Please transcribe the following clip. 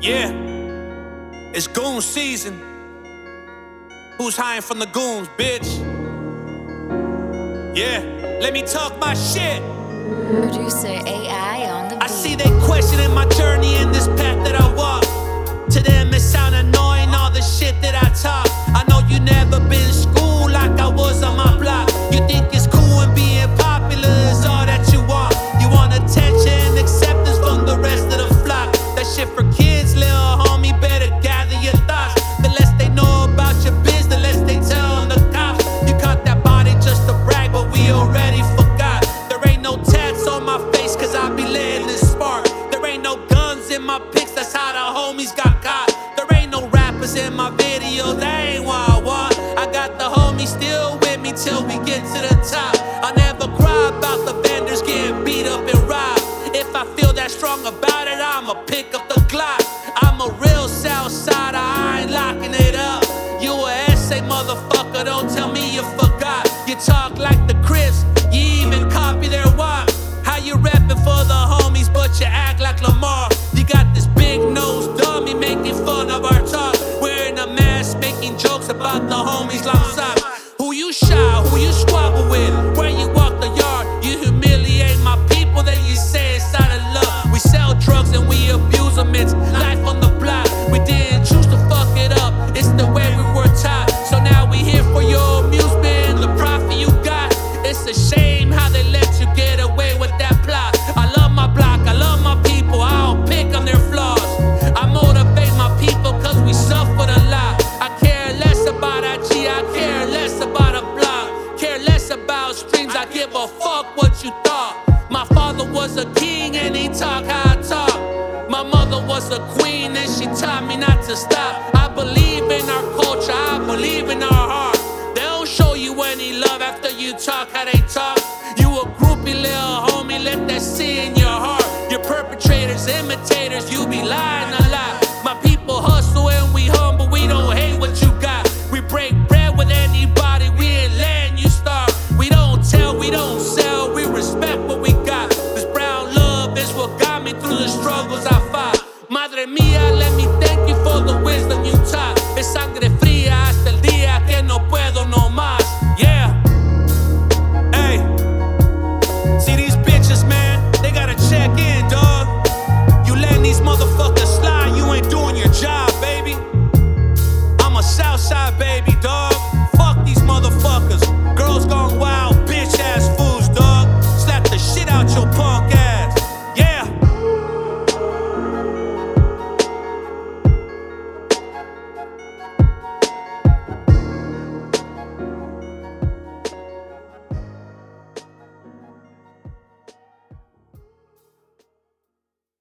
Yeah, it's goon season. Who's hiding from the goons, bitch? Yeah, let me talk my shit. Producer AI rappers in my videos, that ain't what I want. I got the homies still with me till we get to the top. I never cry about the vendors getting beat up and robbed. If I feel that strong about it, I'ma pick up the Glock. I'm a real South Southsider, I ain't locking it up. You a essay, motherfucker, don't tell me you forgot. You talk like the Crips, you even copy their walk. How you rapping for the homies, but you act like Lamar. Making jokes about the homies socks. Who you shy, who you squabble with, was a queen and she taught me not to stop. I believe in our culture, I believe in our heart. They don't show you any love after you talk how they talk. You a groupie little homie, let that sit in your heart. You're perpetrators, imitators, you be lying a lot. sangre fría hasta el día que no puedo no más. Yeah. Hey. See these bitches, man. They gotta check in, dog. You letting these motherfuckers slide. You ain't doing your job, baby. I'm a Southside baby, dog.